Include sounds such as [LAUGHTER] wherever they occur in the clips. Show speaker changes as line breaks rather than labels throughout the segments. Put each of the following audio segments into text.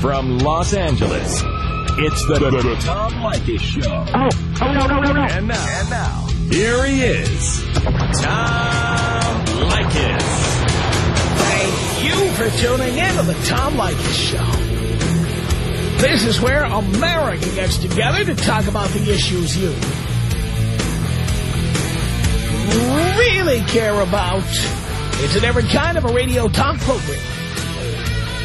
From Los Angeles, it's the, the, the Tom Leykis Show.
Oh, oh, no, no, no, no.
And now, and now, here he is, Tom Leykis.
Thank you for tuning in to the Tom Leykis Show. This is where America gets together to talk about the issues you really care about. It's an every kind of a radio talk program.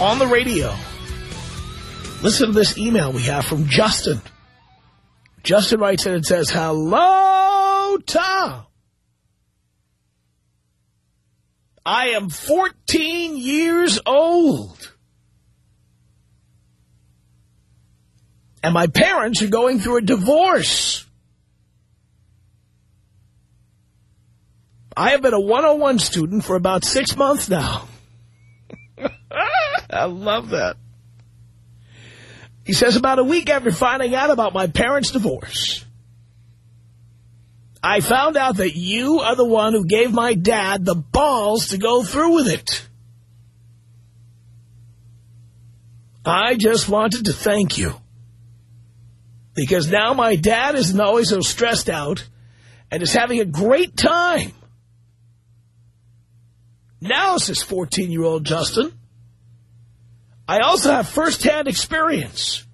on the radio. Listen to this email we have from Justin. Justin writes in and says, Hello, Tom. I am 14 years old. And my parents are going through a divorce. I have been a 101 student for about six months now. I love that. He says about a week after finding out about my parents' divorce, I found out that you are the one who gave my dad the balls to go through with it. I just wanted to thank you. Because now my dad isn't always so stressed out and is having a great time. Now, says 14-year-old Justin, I also have first-hand experience.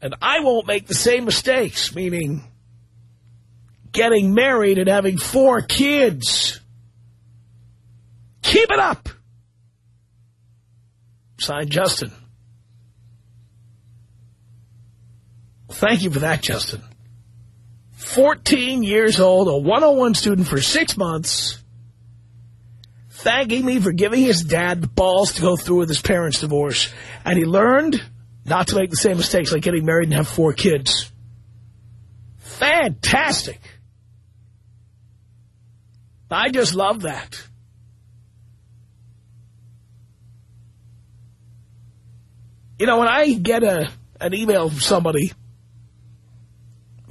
And I won't make the same mistakes, meaning getting married and having four kids. Keep it up. Signed, Justin. Thank you for that, Justin. 14 years old, a 101 student for six months, thanking me for giving his dad the balls to go through with his parents' divorce. And he learned not to make the same mistakes like getting married and have four kids. Fantastic. I just love that. You know, when I get a an email from somebody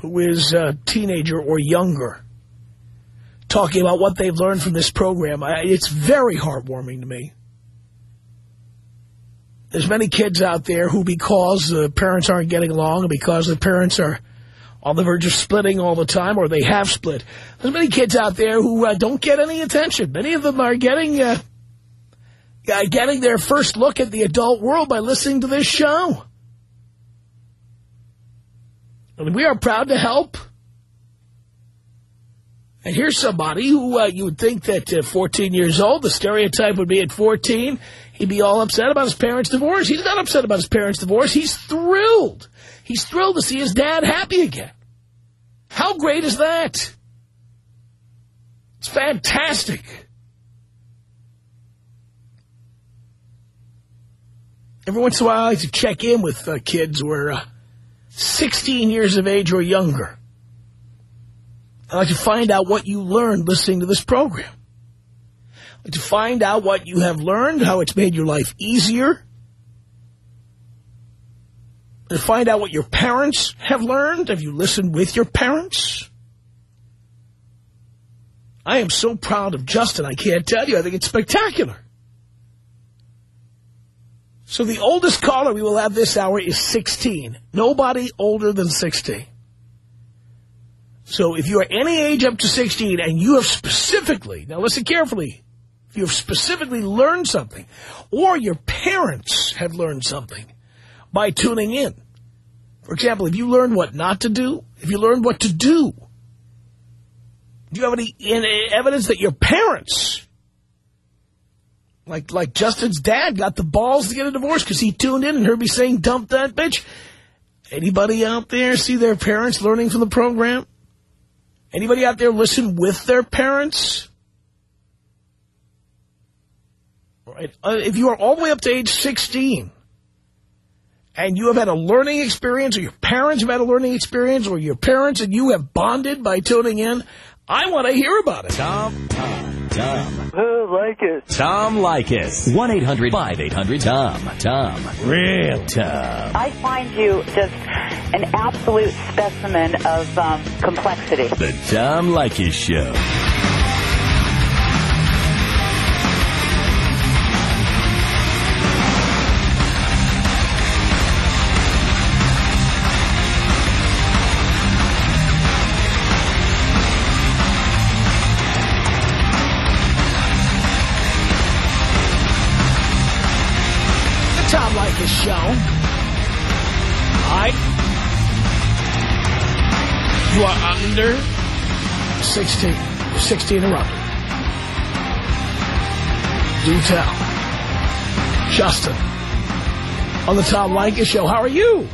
who is a teenager or younger talking about what they've learned from this program, it's very heartwarming to me. There's many kids out there who, because the parents aren't getting along and because the parents are on the verge of splitting all the time, or they have split, there's many kids out there who uh, don't get any attention. Many of them are getting uh, getting their first look at the adult world by listening to this show. And we are proud to help. And here's somebody who uh, you would think that uh, 14 years old, the stereotype would be at 14, he'd be all upset about his parents' divorce. He's not upset about his parents' divorce. He's thrilled. He's thrilled to see his dad happy again. How great is that? It's fantastic. Every once in a while, I like to check in with uh, kids who are uh, 16 years of age or younger. I like to find out what you learned listening to this program. I like to find out what you have learned, how it's made your life easier. To find out what your parents have learned. Have you listened with your parents? I am so proud of Justin, I can't tell you. I think it's spectacular. So the oldest caller we will have this hour is 16. Nobody older than 16. So if you are any age up to 16 and you have specifically, now listen carefully, if you have specifically learned something or your parents have learned something by tuning in. For example, if you learned what not to do, if you learned what to do, do you have any, any evidence that your parents like like Justin's dad got the balls to get a divorce because he tuned in and heard me saying, dump that bitch. Anybody out there see their parents learning from the program? Anybody out there listen with their parents? Uh, if you are all the way up to age 16 and you have had a learning experience, or your parents have had a learning experience, or your parents and you have bonded by tuning in, I want to hear about it.
Tom, Tom, Tom.
Like it.
Tom Leykis. 1-800-5800-TOM. Tom. Real Tom.
I find you just an absolute specimen of um, complexity.
The Tom Leykis Show.
Leykis Show. All right. You are under 16. You're 16 or under. Do tell. Justin. On the Tom Leykis Show. How are you?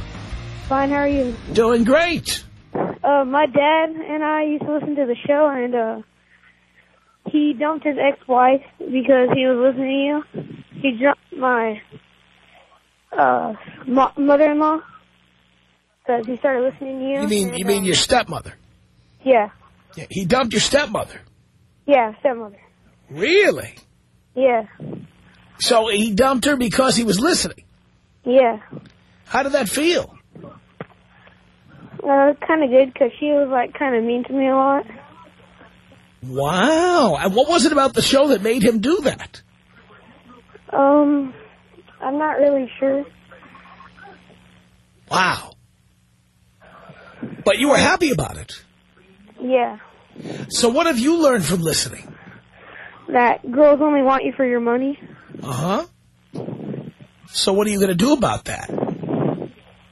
Fine, how are you?
Doing great.
Uh, my dad and I used to listen to the show, and uh, he dumped his ex-wife because he was listening to you. He dumped my uh, mo- mother-in-law because he started listening to you.
You mean you mean your stepmother?
Yeah,
Yeah, He dumped your stepmother.
yeah, stepmother.
Really?
Yeah,
So he dumped her because he was listening.
yeah.
How did that feel?
Uh, kind of good because she was like kind of mean to me a lot.
Wow. And what was it about the show that made him do that?
Um, I'm not really sure.
Wow. But you were happy about it.
Yeah,
So what have you learned from listening?
that girls only want you for your money.
Uh-huh. So what are you going to do about that?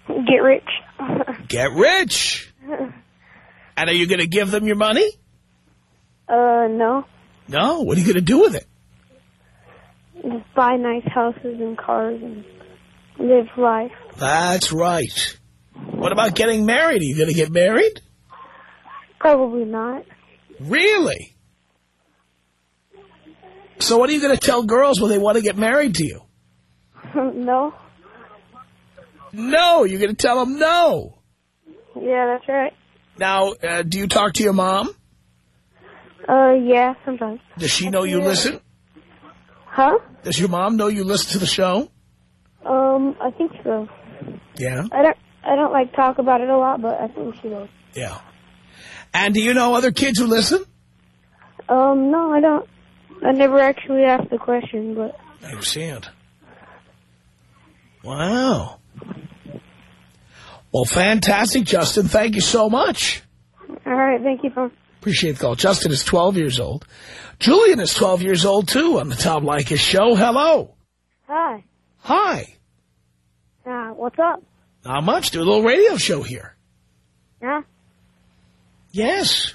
Get rich. [LAUGHS]
Get rich. And are you going to give them your money?
uh, no.
No. What are you going to do with it?
Just buy nice houses and cars and live life.
That's right. What about getting married? Are you going to get married?
Probably not.
Really? So what are you going to tell girls when they want to get married to you? [LAUGHS]
no.
No. You're going to tell them no.
Yeah, that's right.
Now, uh, do you talk to your mom?
Uh, yeah, sometimes.
Does she know you listen?
Huh?
Does your mom know you listen to the show?
Um, I think so.
Yeah.
I don't. I don't like talk about it a lot, but I think she does.
Yeah. And do you know other kids who listen?
Um, no, I don't. I never actually asked the question, but
I understand. Wow. Well, fantastic, Justin. Thank you so much.
all right. Thank you for.
Appreciate the call. Justin is 12 years old. Julian is 12 years old, too, on the Tom Leykis show. Hello.
Hi.
Hi.
Uh, what's up?
Not much. Do a little radio show here.
Yeah?
Yes.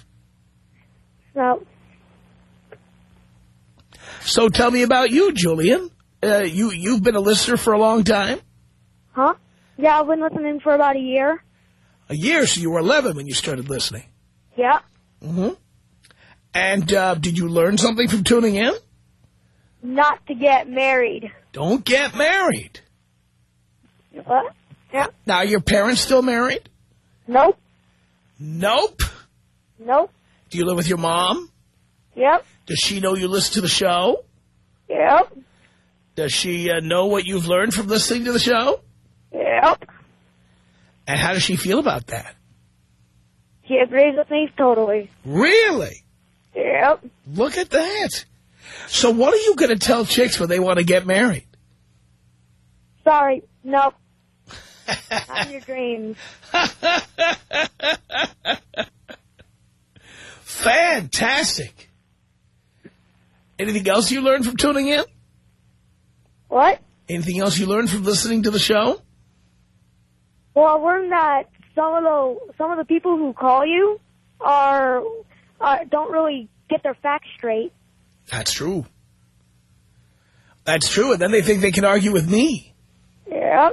So,
So tell me about you, Julian. Uh, you, you've been a listener for a long time.
huh? Yeah, I've been listening for about a year.
A year, so you were 11 when you started listening.
Yeah.
Mm-hmm. And uh, did you learn something from tuning in?
Not to get married.
Don't get married.
What? Yeah.
Now, your parents still married?
Nope.
Nope.
Nope.
Do you live with your mom?
Yep.
Does she know you listen to the show?
Yep.
Does she uh, know what you've learned from listening to the show?
Yep.
And how does she feel about that?
She agrees with me totally.
Really?
Yep.
Look at that. So what are you going to tell chicks when they want to get married?
Sorry. Nope. Not your dreams. [LAUGHS]
Fantastic. Anything else you learned from tuning in?
What?
Anything else you learned from listening to the show?
Well, I learned that some of the some of the people who call you are uh, don't really get their facts straight.
That's true. That's true. And then they think they can argue with me.
Yeah.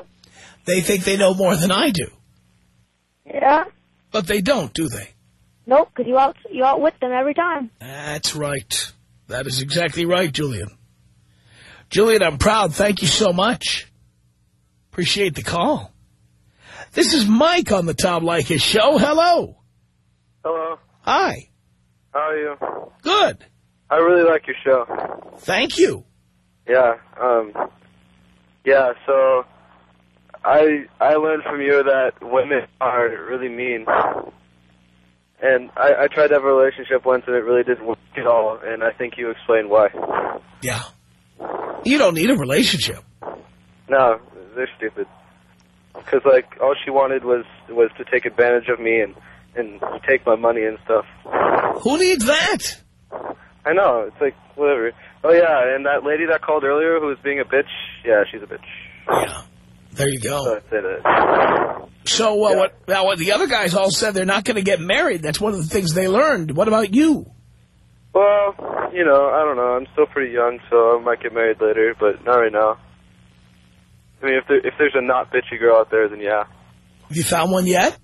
They think they know more than I do.
Yeah.
But they don't, do they?
Nope, because you out you outwit them every time.
That's right. That is exactly right, Julian. Julian, I'm proud. Thank you so much. Appreciate the call. This is Mike on the Tom Leykis show. Hello.
Hello.
Hi.
How are you?
Good.
I really like your show.
Thank you.
Yeah. Um. Yeah. So, I I learned from you that women are really mean, and I, I tried to have a relationship once, and it really didn't work at all. And I think you explained why.
Yeah. You don't need a relationship.
No, they're stupid. Because like all she wanted was was to take advantage of me and and take my money and stuff.
Who needs that?
I know. It's like whatever. Oh yeah, and that lady that called earlier who was being a bitch. Yeah, she's a bitch.
Yeah. There you
So
go.
it.
So uh,
Yeah.
what? Now, what the other guys all said they're not going to get married. That's one of the things they learned. What about you?
Well, you know, I don't know. I'm still pretty young, so I might get married later, but not right now. I mean, if there if there's a not bitchy girl out there, then yeah.
Have you found one yet?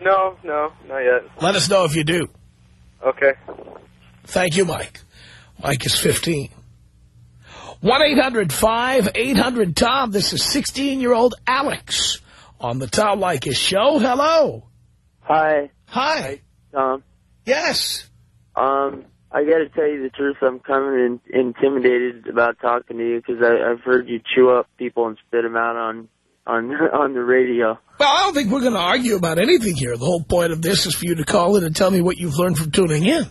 No, no, not yet.
Let us know if you do.
Okay.
Thank you, Mike. Mike is 15. 1-800-5800-TOM. This is 16-year-old Alex on the Tom Leykis show. Hello.
Hi,
Hi.
Tom.
Yes.
Um, I got to tell you the truth. I'm kind of in, intimidated about talking to you because I've heard you chew up people and spit them out on on [LAUGHS] on the radio.
Well, I don't think we're going to argue about anything here. The whole point of this is for you to call in and tell me what you've learned from tuning in.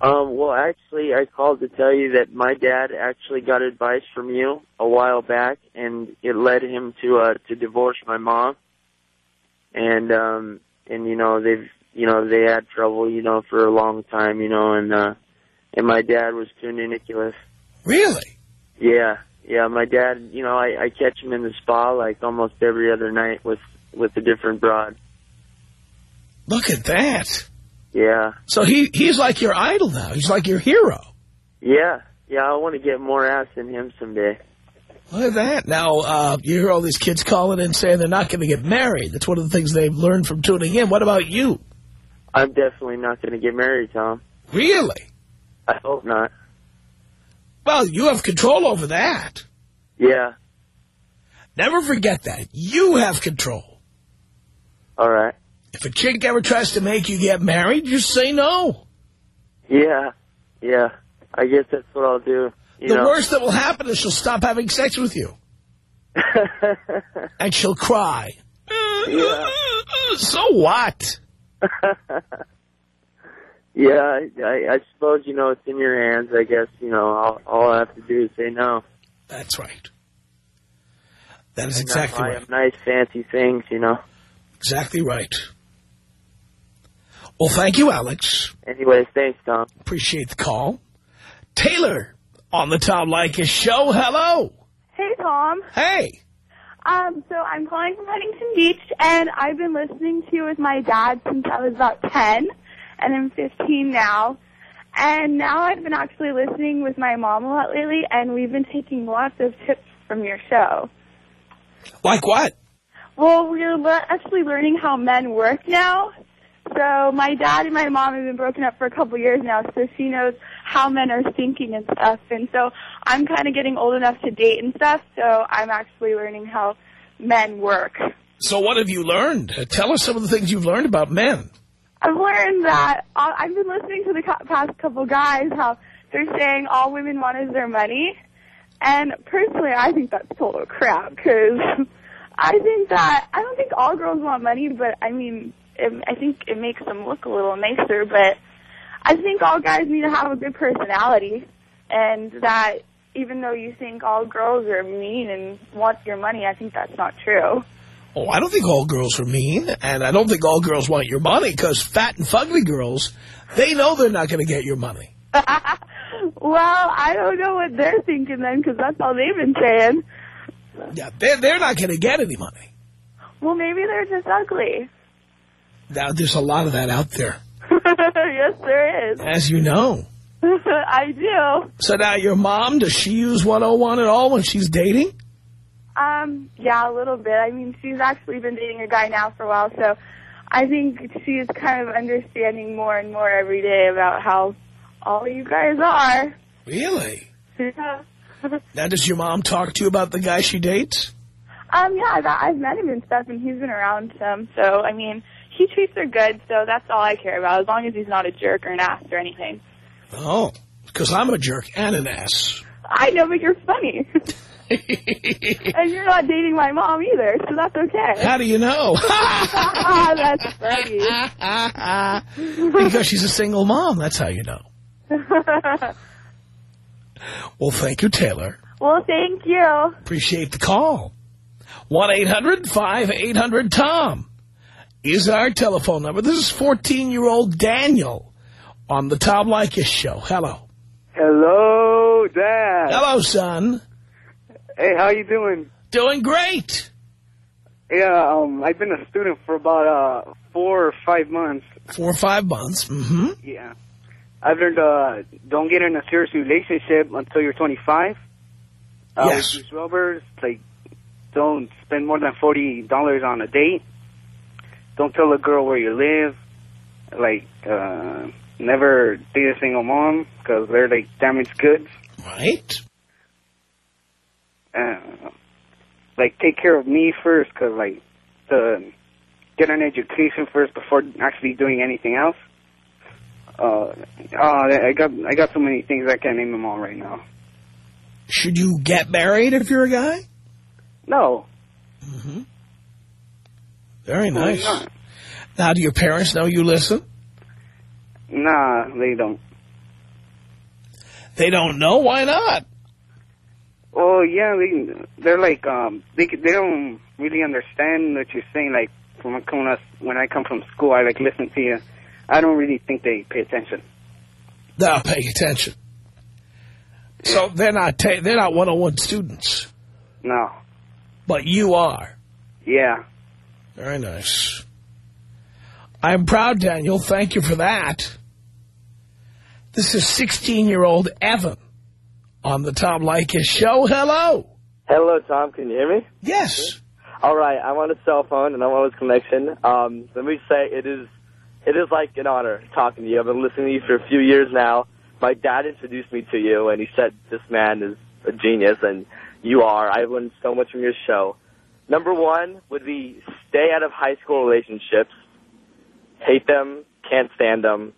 Um, well, actually, I called to tell you that my dad actually got advice from you a while back, and it led him to uh to divorce my mom. And um, and you know they've you know they had trouble you know for a long time you know and uh, and my dad was too ridiculous.
Really?
Yeah, yeah. My dad, you know, I, I catch him in the spa like almost every other night with with a different broad.
Look at that.
Yeah,
So he he's like your idol now. He's like your hero.
yeah, yeah. I want to get more ass than him someday.
Look at that. Now, uh, you hear all these kids calling in saying they're not going to get married. That's one of the things they've learned from tuning in. What about you?
I'm definitely not going to get married, Tom.
Really?
I hope not.
Well, you have control over that.
Yeah.
Never forget that. You have control.
All right.
If a chick ever tries to make you get married, just say no.
Yeah. Yeah. I guess that's what I'll do. You
the
know.
worst that will happen is she'll stop having sex with you. [LAUGHS] And she'll cry.
Yeah. [LAUGHS]
So what? [LAUGHS]
yeah. I, I, I suppose you know it's in your hands. I guess you know all, all I have to do is say no.
That's right. That is
And
exactly
buy
right.
them nice fancy things, you know.
Exactly right. Well, thank you, Alex.
Anyways, thanks, Tom.
Appreciate the call. Taylor on the Tom Leykis show. Hello.
Hey, Tom.
Hey.
Um, so I'm calling from Huntington Beach, and I've been listening to you with my dad since I was about 10, and I'm 15 now. And now I've been actually listening with my mom a lot lately, and we've been taking lots of tips from your show.
Like what?
Well, we're le- actually learning how men work now. So my dad and my mom have been broken up for a couple years now, so she knows how men are thinking and stuff. And so I'm kind of getting old enough to date and stuff, so I'm actually learning how men work.
So what have you learned? Uh, tell us some of the things you've learned about men.
I've learned that uh, I've been listening to the co- past couple guys how they're saying all women want is their money, and personally, I think that's total crap because [LAUGHS] I think that I don't think all girls want money, but I mean, it, I think it makes them look a little nicer. But I think all guys need to have a good personality, and that even though you think all girls are mean and want your money, I think that's not true.
Oh, I don't think all girls are mean, and I don't think all girls want your money, because fat and fugly girls, they know they're not going to get your money. [LAUGHS]
well, I don't know what they're thinking then, because that's all they've been saying.
Yeah, they're, they're not going to get any money.
Well, maybe they're just ugly.
Now, there's a lot of that out there, [LAUGHS]
yes, there is.
as you know. [LAUGHS]
I do.
So now your mom, does she use 101 at all when she's dating?
Um, yeah, a little bit. I mean, she's actually been dating a guy now for a while, so I think she's kind of understanding more and more every day about how all you guys are.
Really?
Yeah. [LAUGHS]
Now, does your mom talk to you about the guy she dates?
Um, yeah, I've, I've met him and stuff, and he's been around some. So, I mean, he treats her good, so that's all I care about, as long as he's not a jerk or an ass or anything.
Oh, because I'm a jerk and an ass.
I know, but you're funny. [LAUGHS] [LAUGHS] and you're not dating my mom either, so that's okay.
How do you know? [LAUGHS] [LAUGHS]
that's funny.
because she's a single mom. That's how you know. Well, thank you, Taylor.
well, thank you.
Appreciate the call. 1-800-5800-TOM is our telephone number. This is 14-year-old Daniel on the Tom Leykis show. Hello.
Hello, Dad.
Hello, son.
Hey, how you doing?
Doing great.
Yeah, um, I've been a student for about uh four or five months.
Four or five months. Mm-hmm.
Yeah. I've learned uh don't get in a serious relationship until you're 25. Uh,
Yes.
With Bruce Roberts, like, don't spend more than $40 on a date. Don't tell a girl where you live. Like, uh, never date a single mom because they're like damaged goods.
Right.
Uh, like take care of me first, cause like to get an education first before actually doing anything else. Uh, uh, I got I got so many things I can't name them all right now.
Should you get married if you're a guy?
No,
Mm-hmm. Very nice. Now, do your parents know you listen?
nah, they don't.
They don't know. Why not?
Oh yeah, they they're like um they they don't really understand what you're saying. Like when I come when I come from school, I like listen to you. I don't really think they pay attention.
They'll pay attention. So they're not ta they're not 101 students,
No,
but you are.
yeah.
Very nice. I'm proud, Daniel. Thank you for that. This is 16-year-old Evan on the Tom Leykis show. Hello.
Hello, Tom. Can you hear me?
Yes.
All right. I'm on a cell phone and I'm on this connection. Um, let me say it is it is like an honor talking to you. I've been listening to you for a few years now. My dad introduced me to you, and he said this man is a genius, and you are. I've learned so much from your show. Number one would be stay out of high school relationships. Hate them, can't stand them,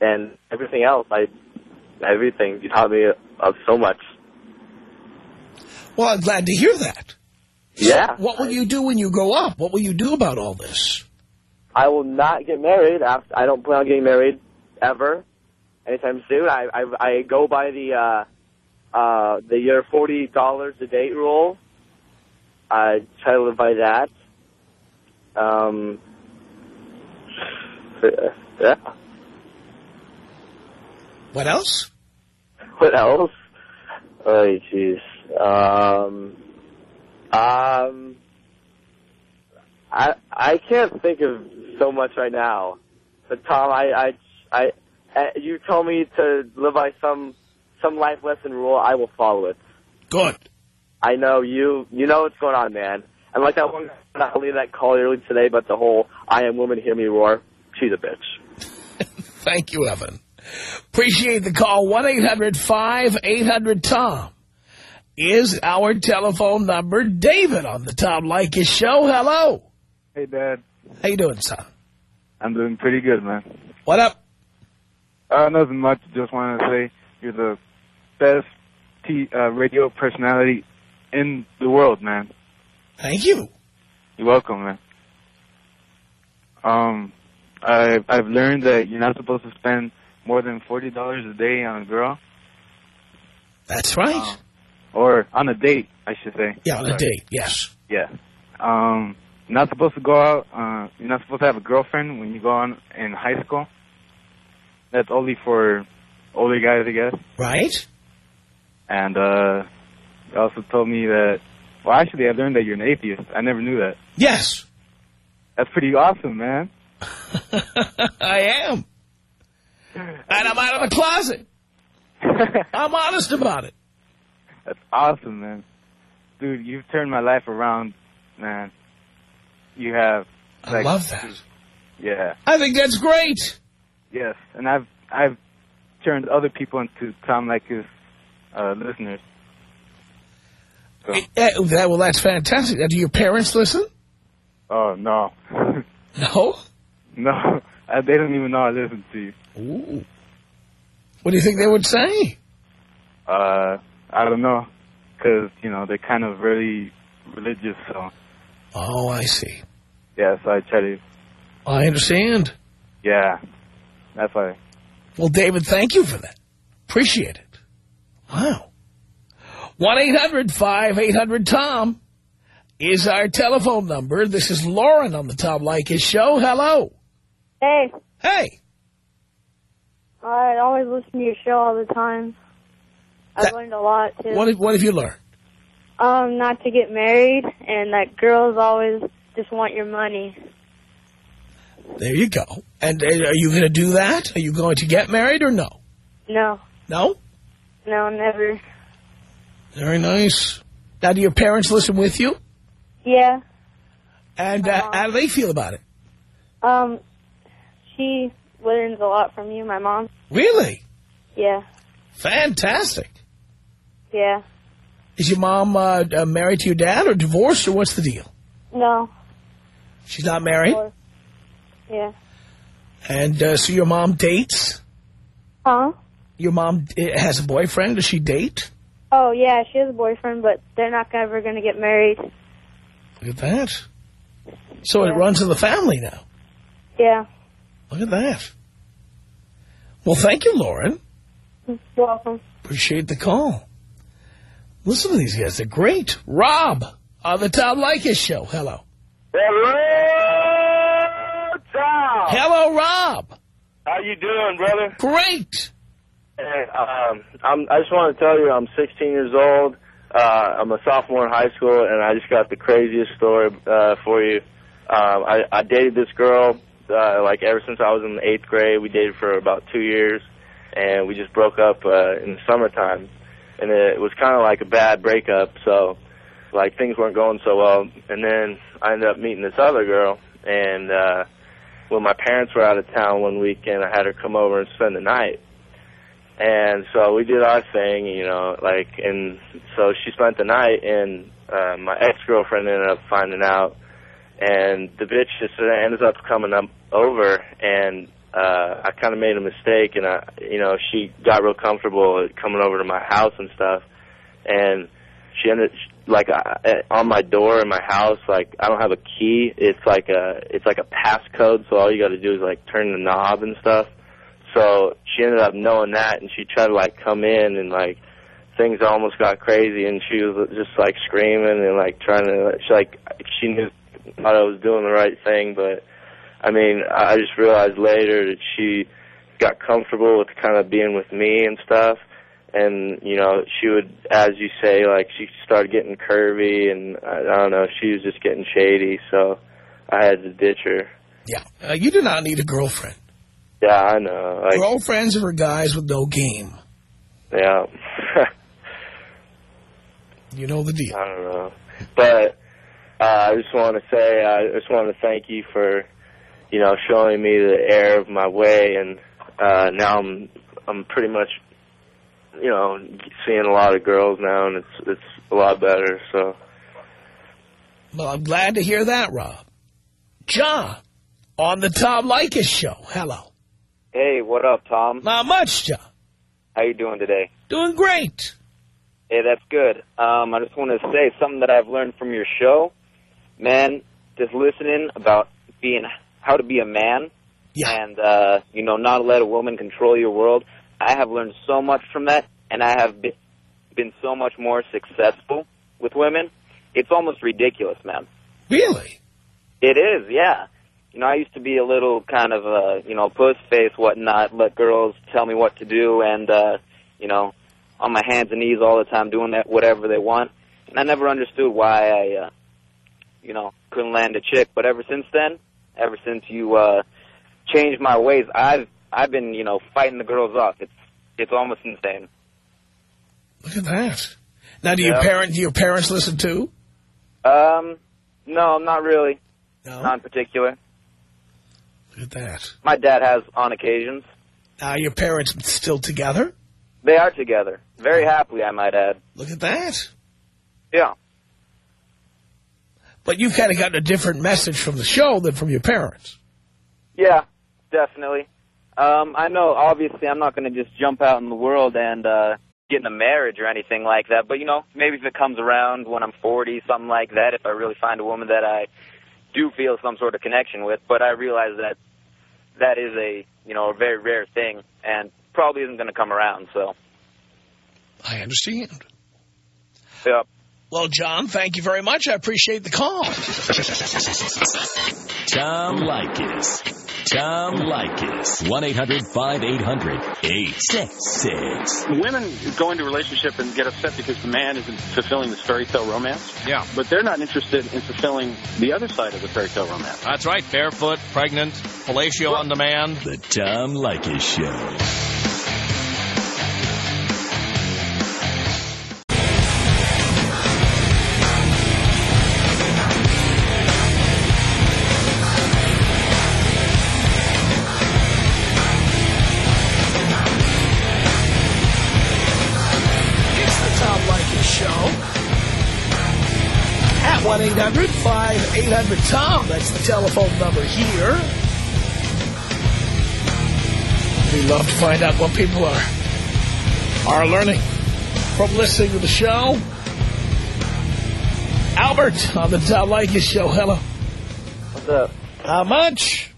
and everything else. I everything you taught me of so much.
Well, I'm glad to hear that.
Yeah.
What will you do when you grow up? What will you do about all this?
I will not get married. After, I don't plan on getting married ever, anytime soon. I I, I go by the uh, uh, the year forty dollars a date rule. I try to live by that. Um, yeah.
What else?
What else? Oh, jeez. Um, um, I I can't think of so much right now. But Tom, I I I uh, you told me to live by some some life lesson rule. I will follow it.
Good.
I know you. You know what's going on, man. And like that one, not only that call earlier today, but the whole "I am woman, hear me roar." She's a bitch. [LAUGHS]
Thank you, Evan. Appreciate the call. 1-800-5800-TOM is our telephone number. David on the Tom Leykis show. Hello.
Hey, Dad.
How you doing, son?
I'm doing pretty good, man.
What up?
Uh, nothing much. Just wanted to say you're the best t- uh, radio personality in the world, man.
Thank you.
You're welcome, man. Um, I I've learned that you're not supposed to spend more than forty dollars a day on a girl.
That's right.
or on a date, I should say.
yeah, on a date. Yes.
Yeah. Um, you're not supposed to go out. Uh, you're not supposed to have a girlfriend when you go on in high school. That's only for older guys, I guess.
Right.
And uh, they also told me that. Well, actually, I learned that you're an atheist. I never knew that.
Yes.
That's pretty awesome, man. [LAUGHS]
I am. And I'm out of the closet. [LAUGHS] I'm honest about it.
That's awesome, man. Dude, you've turned my life around, man. You have.
I love that.
Yeah.
I think that's great.
Yes, and I've I've turned other people into Tom Leykis uh, listeners. So.
Eh, that, well, that's fantastic. Do your parents listen?
Oh no, [LAUGHS]
No?
no, I, they don't even know I listen to you.
Ooh. What do you think they would say?
Uh, I don't know, because you know they're kind of really religious. So
Oh, I see.
yeah, so I try to.
I understand.
Yeah, that's why.
Well, David, thank you for that. Appreciate it. Wow. 1-800-5800-TOM is our telephone number. This is Lauren on the Tom Leykis show. Hello.
Hey,
Hey.
I always listen to your show all the time. I've
That-
learned a lot, too.
What have, what have you learned?
Um, not to get married, and that girls always just want your money.
There you go. And uh, are you going to do that? Are you going to get married or no?
No,
No?
no, never.
Very nice. Now, do your parents listen with you?
Yeah,
And uh, how do they feel about it?
um, she learns a lot from you, my mom.
Really?
Yeah,
Fantastic.
yeah.
Is your mom uh, uh, married to your dad or divorced or what's the deal?
No,
She's not married?
Yeah.
And uh, so your mom dates?
Huh?
Your mom uh, has a boyfriend? Does she date?
Oh, yeah, she has a boyfriend, but they're not ever going to get married.
Look at that. So it runs in the family now.
Yeah,
Look at that. Well, thank you, Lauren.
you're welcome.
Appreciate the call. Listen to these guys. They're great. Rob on the Tom Leykis show. Hello.
Hello, Tom.
Hello, Rob.
How you doing, brother?
Great.
Hey, um, I'm, I just want to tell you, I'm 16 years old. Uh, I'm a sophomore in high school, and I just got the craziest story uh, for you. Um, I, I dated this girl, uh, like ever since I was in the eighth grade. We dated for about two years, and we just broke up uh, in the summertime. And it was kind of like a bad breakup, so like things weren't going so well. And then I ended up meeting this other girl, and uh, when my parents were out of town one weekend, I had her come over and spend the night. And so we did our thing, you know, like, and so she spent the night, and uh, my ex-girlfriend ended up finding out, and the bitch just ended up coming up over, and uh, I kind of made a mistake, and I, you know, she got real comfortable coming over to my house and stuff, and she ended like uh, on my door in my house, like I don't have a key. It's like a it's like a passcode, so all you got to do is like turn the knob and stuff. So she ended up knowing that, and she tried to like come in, and like things almost got crazy, and she was just like screaming and like trying to, she like she knew thought I was doing the right thing, but I mean I just realized later that she got comfortable with kind of being with me and stuff, and you know she would, as you say, like she started getting curvy, and I, I don't know, she was just getting shady, so I had to ditch her.
Yeah. Uh, you do not need a girlfriend.
Yeah, I know. Like,
Girlfriends are for guys with no game.
yeah. [LAUGHS]
You know the deal.
I don't know. But uh, I just want to say, I just want to thank you for, you know, showing me the error of my way, and uh, now I'm I'm pretty much, you know, seeing a lot of girls now, and it's it's a lot better. So
Well, I'm glad to hear that, Rob. John on the Tom Leykis show. Hello.
Hey, what up, Tom?
Not much, John.
How you doing today?
Doing great.
Hey, that's good. Um, I just want to say something that I've learned from your show. Man, just listening about being how to be a man and uh, you know not let a woman control your world. I have learned so much from that, and I have been, been so much more successful with women. It's almost ridiculous, man.
Really?
It is, yeah. You know, I used to be a little kind of uh, you know, puss face, whatnot, let girls tell me what to do, and uh, you know, on my hands and knees all the time, doing that whatever they want. And I never understood why I, uh, you know, couldn't land a chick. But ever since then, ever since you uh, changed my ways, I've I've been you know fighting the girls off. It's it's almost insane.
Look at that. Now, do your
Yeah.
parent, do your parents listen too?
Um, no, not really.
No.
Not in particular.
Look at that.
My dad has on occasions.
Now, your parents still together?
They are together, very happily, I might add.
Look at that.
Yeah.
But you've kind of gotten a different message from the show than from your parents.
Yeah, definitely. Um, I know, obviously, I'm not going to just jump out in the world and uh, get in a marriage or anything like that. But, you know, maybe if it comes around when I'm 40, something like that, if I really find a woman that I do feel some sort of connection with. But I realize that that is a, you know, a very rare thing and probably isn't going to come around, so.
I understand.
Yep.
Well, John, thank you very much. I appreciate the call.
Tom Leykis. Tom Leykis. 1-800-5800-866.
Women go into a relationship and get upset because the man isn't fulfilling this fairy tale romance.
Yeah.
But they're not interested in fulfilling the other side of the fairy tale romance.
That's right. Barefoot, pregnant, fellatio on demand.
The Tom Leykis Show.
1-800-5800-TOM. That's the telephone number here. We love to find out what people are are learning from listening to the show. Albert on the Tom Leykis Show. Hello.
What's up?
How much?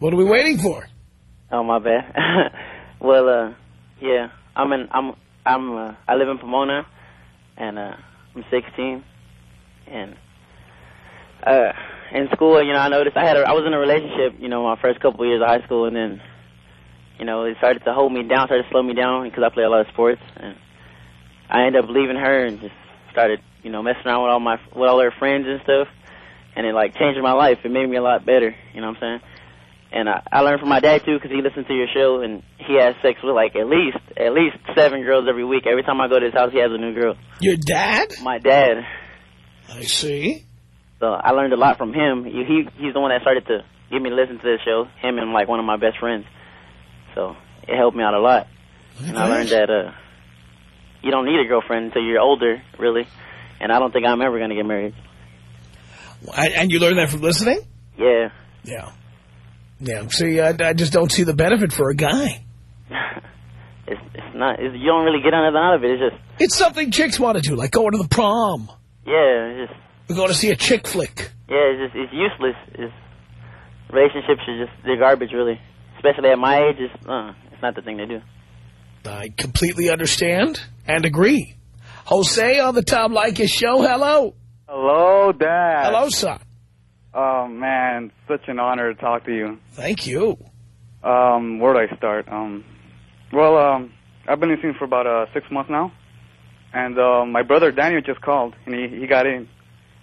What are we waiting for?
Oh my bad. [LAUGHS] well, uh, yeah, I'm in. I'm. I'm. Uh, I live in Pomona, and uh, I'm 16, and uh, in school, you know, I noticed I had. A, I was in a relationship, you know, my first couple years of high school, and then, you know, it started to hold me down, started to slow me down because I play a lot of sports, and I ended up leaving her and just started, you know, messing around with all my with all her friends and stuff, and it like changed my life. It made me a lot better. You know what I'm saying? And I, I learned from my dad too, because he listened to your show, and he has sex with like at least at least seven girls every week. Every time I go to his house, he has a new girl.
Your dad?
My dad.
I see.
So I learned a lot from him. He he- he's the one that started to get me to listen to this show. Him and like one of my best friends. So it helped me out a lot. And I learned that uh, you don't need a girlfriend until you're older, really. And I don't think I'm ever gonna get married.
And you learned that from listening?
Yeah.
Yeah. Yeah. See, I, I just don't see the benefit for a guy. [LAUGHS]
It's it's not. It's, you don't really get anything out of it. It's just
It's something chicks want to do, like going to the prom.
yeah. It's just
We're going to see a chick flick.
yeah. It's just it's useless. It's relationships are just they're garbage, really. Especially at my age, it's uh, it's not the thing to do.
I completely understand and agree. Jose on the Tom Leykis show. Hello.
Hello, Dad.
Hello, son.
Oh, man, such an honor to talk to you.
Thank you.
Um, where do I start? Um, well, um, I've been listening for about uh, six months now, and uh, my brother Daniel just called, and he he got in.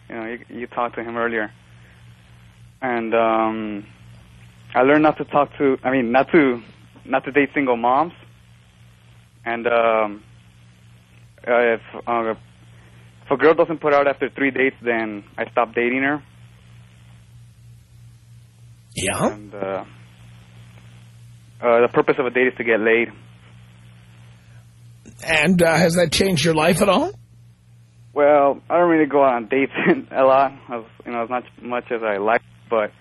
You know, you, you talked to him earlier, and um, I learned not to talk to. I mean, not to not to date single moms, and um, uh, if uh, if a girl doesn't put out after three dates, then I stop dating her.
Yeah.
And uh, uh, the purpose of a date is to get laid.
And uh, has that changed your life at all?
Well, I don't really go out on dates [LAUGHS] a lot, as, you know, as much much as I like. But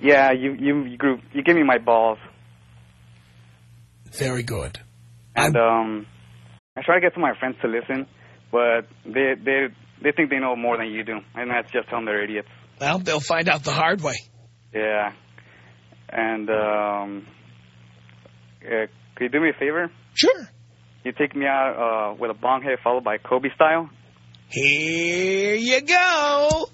yeah, you you you, grew, you give me my balls,
Very good.
and um, I try to get to my friends to listen, but they they they think they know more than you do, and that's just tell them they're idiots.
Well, they'll find out the hard way.
Yeah, and um, uh, could you do me a favor?
Sure.
You take me out uh, with a bong hit followed by Kobe style.
Here you go.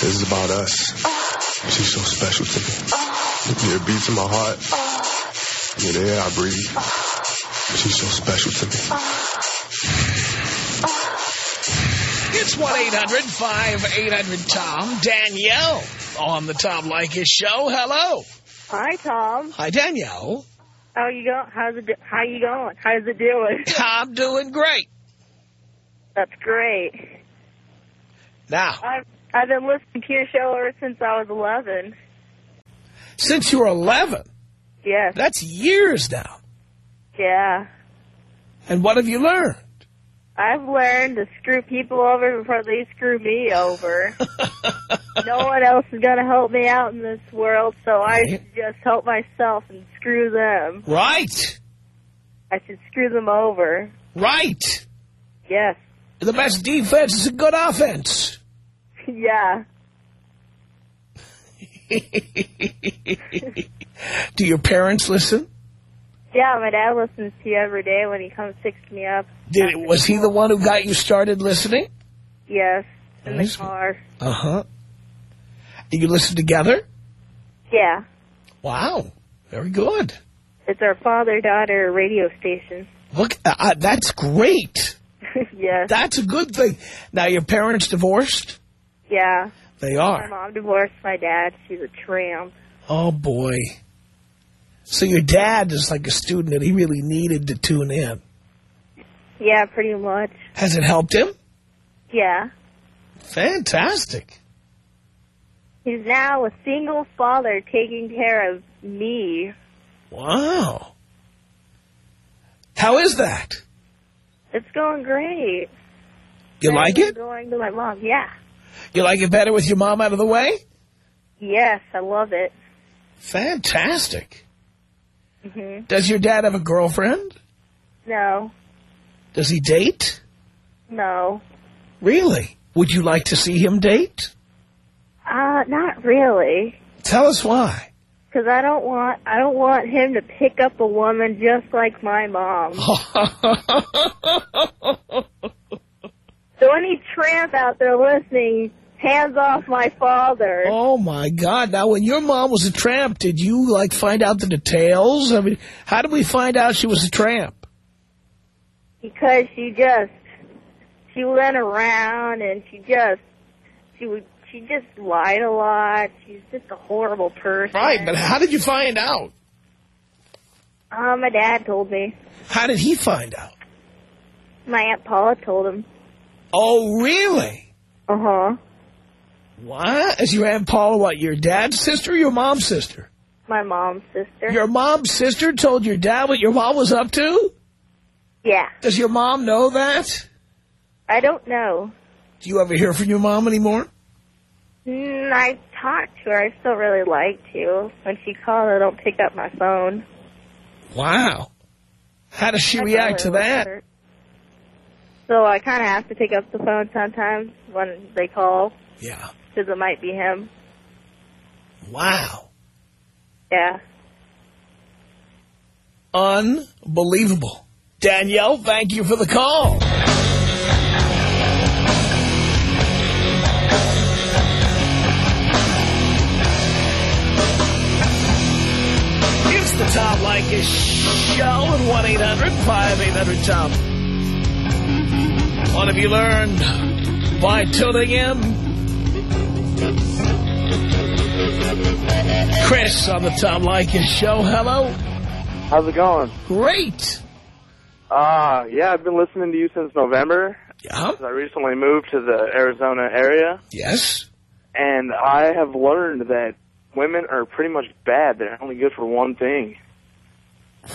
This is about us. She's so special to me. You're a beat my heart. You're the air I breathe. She's so special to me.
It's 1-800-5800-TOM. Danielle on the Tom Leykis show. Hello.
Hi, Tom.
Hi, Danielle.
How you go? How's it? How you going? How's it doing? [LAUGHS]
I'm doing great.
That's great.
Now,
I've, I've been listening to your show ever since I was 11.
since you were 11,
Yes.
that's years now.
Yeah.
And what have you learned?
I've learned to screw people over before they screw me over. [LAUGHS] no one else is going to help me out in this world, so I should just help myself and screw them.
Right.
I should screw them over.
Right.
Yes.
The best defense is a good offense. [LAUGHS]
yeah. [LAUGHS]
Do your parents listen?
Yeah, my dad listens to you every day when he comes picks me up.
Did Was he the one who got you started listening?
Yes. In the car.
Uh-huh. You listen together?
Yeah.
Wow. Very good.
It's our father-daughter radio station.
Look, uh, uh, that's great. [LAUGHS]
yes.
That's a good thing. Now, your parents divorced?
Yeah.
They are.
My mom divorced my dad. She's a tramp.
Oh, boy. So your dad is like a student that he really needed to tune in.
Yeah, pretty much.
Has it helped him?
Yeah.
Fantastic.
He's now a single father taking care of me.
Wow. How is that?
It's going great.
You like it?
Going to my mom. Yeah.
You like it better with your mom out of the way?
Yes, I love it.
Fantastic.
Hmm
Does your dad have a girlfriend?
No.
Does he date?
No.
Really? Would you like to see him date?
Uh, not really.
Tell us why.
Because I don't want I don't want him to pick up a woman just like my mom. [LAUGHS] so any tramp out there listening, hands off my father.
Oh, my God. Now, when your mom was a tramp, did you, like, find out the details? I mean, how did we find out she was a tramp?
Because she just she went around and she just she would she just lied a lot. She's just a horrible person.
Right, but how did you find out?
Uh, my dad told me.
How did he find out?
My aunt Paula told him.
Oh, really?
Uh huh.
What? Is your Aunt Paula what, your dad's sister or your mom's sister?
My mom's sister.
Your mom's sister told your dad what your mom was up to?
Yeah.
Does your mom know that?
I don't know.
Do you ever hear from your mom anymore?
Mm, I talked to her. I still really like to. When she calls, I don't pick up my phone.
Wow. How does she
I
react to that?
her. So I kind of have to pick up the phone sometimes when they call.
Yeah.
Because it might be him.
Wow.
Yeah.
Unbelievable. Danielle, thank you for the call. It's the Tom Leykis Show at 1-800-5800-TOM. What have you learned by tuning in? Chris on the Tom Leykis Show. Hello.
How's it going?
Great.
Uh, yeah, I've been listening to you since November.
Yeah.
I recently moved to the Arizona area.
Yes.
And I have learned that women are pretty much bad. They're only good for one thing.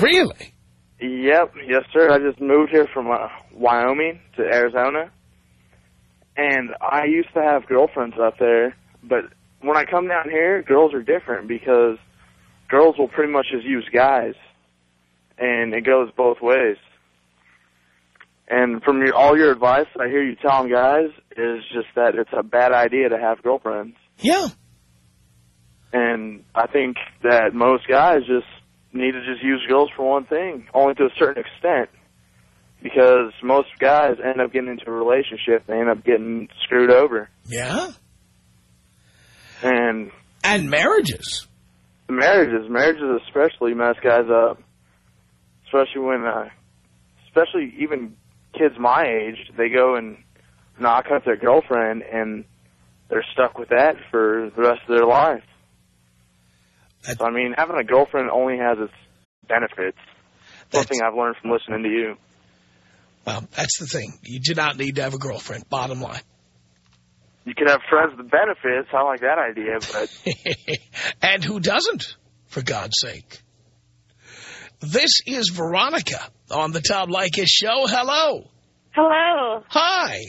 Really?
Yep, yes, sir. I just moved here from uh, Wyoming to Arizona. And I used to have girlfriends up there, but when I come down here, girls are different because girls will pretty much just use guys. And it goes both ways. And from your, all your advice I hear you telling guys is just that it's a bad idea to have girlfriends.
Yeah.
And I think that most guys just need to just use girls for one thing, only to a certain extent. Because most guys end up getting into a relationship, they end up getting screwed over.
Yeah.
And
And marriages.
marriages, marriages especially mess guys up. Especially when, uh, especially even kids my age, they go and knock up their girlfriend and they're stuck with that for the rest of their life. So, I mean, having a girlfriend only has its benefits. Something I've learned from listening to you.
Well, that's the thing. You do not need to have a girlfriend, bottom line.
You can have friends with benefits. I like that idea, but [LAUGHS]
and who doesn't, for God's sake? This is Veronica on the Tom Leykis show. Hello.
Hello.
Hi.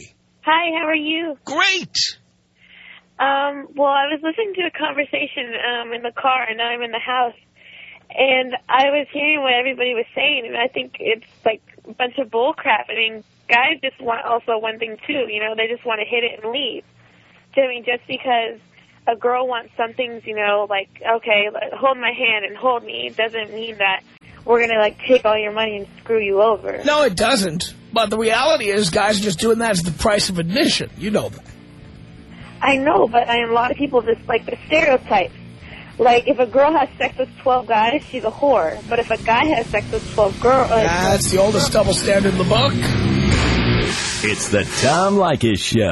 Hi, how are you?
Great.
Um, well, I was listening to a conversation um, in the car, and now I'm in the house, and I was hearing what everybody was saying, and I think it's like a bunch of bull crap. I mean, guys just want also one thing, too. You know, they just want to hit it and leave. So, I mean, just because a girl wants some things, you know, like, okay, hold my hand and hold me, it doesn't mean that we're going to, like, take all your money and screw you over.
No, it doesn't. But the reality is guys are just doing that as the price of admission. You know that.
I know, but I mean, a lot of people just like the stereotypes. Like, if a girl has sex with 12 guys, she's a whore. But if a guy has sex with 12 girls... Uh,
That's the oldest double standard in the book.
It's the Tom Leykis Show.